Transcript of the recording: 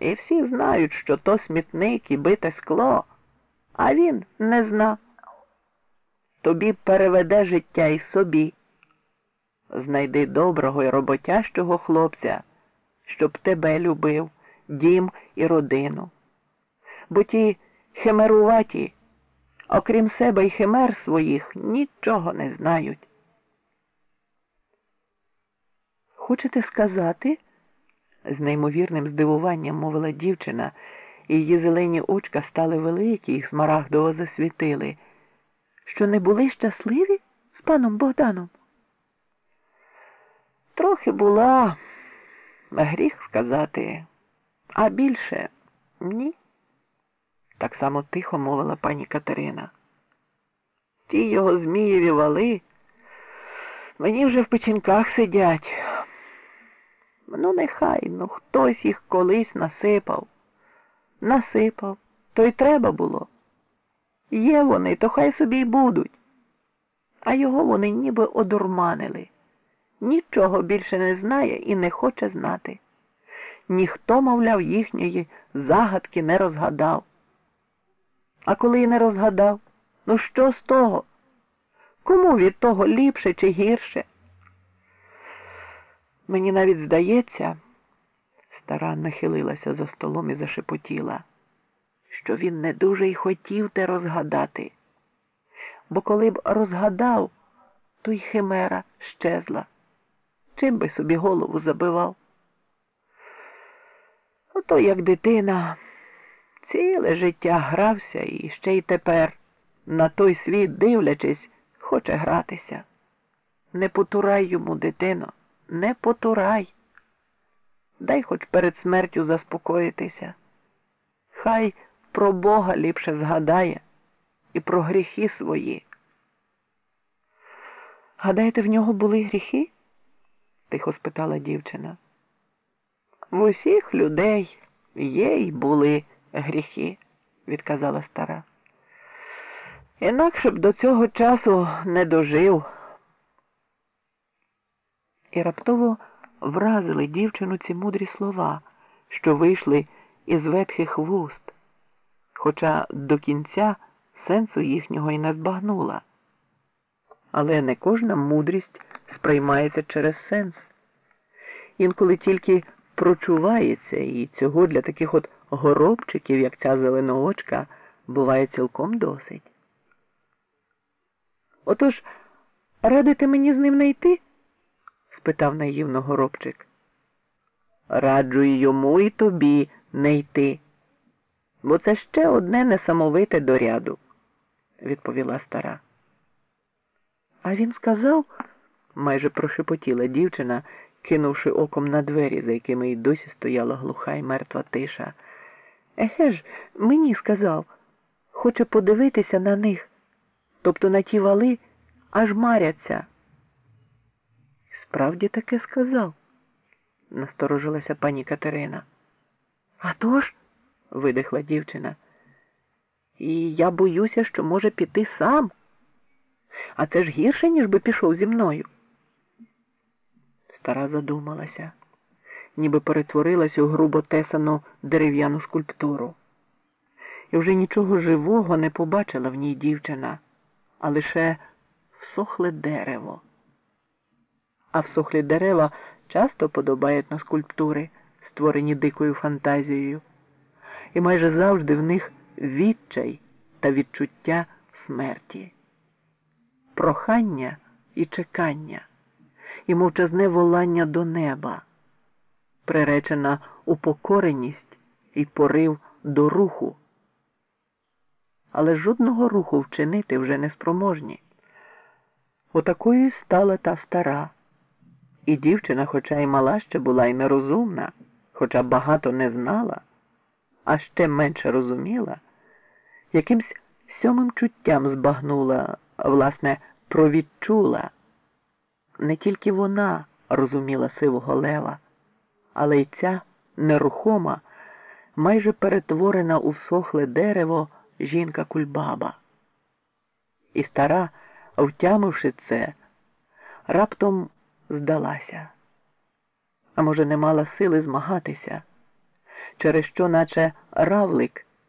І всі знають, що то смітник і бите скло, а він не зна. Тобі переведе життя і собі. Знайди доброго і роботящого хлопця, щоб тебе любив, дім і родину. Бо ті химеруваті, окрім себе й химер своїх, нічого не знають. Хочете сказати? З неймовірним здивуванням мовила дівчина, і її зелені очка стали великі і смарагдово засвітили, що не були щасливі з паном Богданом. Трохи була, гріх сказати, а більше ні. Так само тихо мовила пані Катерина. Ті його змієві вали мені вже в печінках сидять. Ну, нехай, ну хтось їх колись насипав. Насипав, то й треба було. Є вони, то хай собі й будуть. А його вони ніби одурманили. Нічого більше не знає і не хоче знати. Ніхто, мовляв, їхньої загадки не розгадав. А коли й не розгадав, ну що з того? Кому від того ліпше чи гірше? Мені навіть здається, стара нахилилася за столом і зашепотіла, що він не дуже й хотів те розгадати, бо коли б розгадав, то й химера щезла. Чим би собі голову забивав? Ото як дитина ціле життя грався і ще й тепер, на той світ дивлячись, хоче гратися. Не потурай йому, дитино не потурай. Дай хоч перед смертю заспокоїтися. Хай про Бога ліпше згадає і про гріхи свої. Гадаєте, в нього були гріхи? тихо спитала дівчина. В усіх людей є й були гріхи, відказала стара. Інакше б до цього часу не дожив і раптово вразили дівчину ці мудрі слова, що вийшли із ветхих вуст, хоча до кінця сенсу їхнього й не збагнула. Але не кожна мудрість сприймається через сенс. Інколи тільки прочувається, і цього для таких от горобчиків, як ця зеленоочка, буває цілком досить. Отож, радите мені з ним не йти? Спитав наївно горобчик. Раджу йому і тобі не йти, бо це ще одне несамовите до ряду, відповіла стара. А він сказав, майже прошепотіла дівчина, кинувши оком на двері, за якими й досі стояла глуха й мертва тиша. Еге ж, мені сказав, хоче подивитися на них, тобто на ті вали аж маряться. Справді таке сказав, насторожилася пані Катерина. «А тож?» – видихла дівчина. І я боюся, що може піти сам. А це ж гірше, ніж би пішов зі мною. Стара задумалася, ніби перетворилась у грубо тесану дерев'яну скульптуру. І вже нічого живого не побачила в ній дівчина, а лише всохле дерево а всохлі дерева часто подобають на скульптури, створені дикою фантазією, і майже завжди в них відчай та відчуття смерті, прохання і чекання, і мовчазне волання до неба, приречена упокореність і порив до руху. Але жодного руху вчинити вже не спроможні. Отакою стала та стара. І дівчина, хоча й мала ще була й нерозумна, хоча багато не знала, а ще менше розуміла, якимсь сьомим чуттям збагнула, власне, провідчула. Не тільки вона розуміла сивого лева, але й ця нерухома, майже перетворена у всохле дерево жінка кульбаба. І стара, втямивши це, раптом здалася, а може, не мала сили змагатися, через що, наче равлик,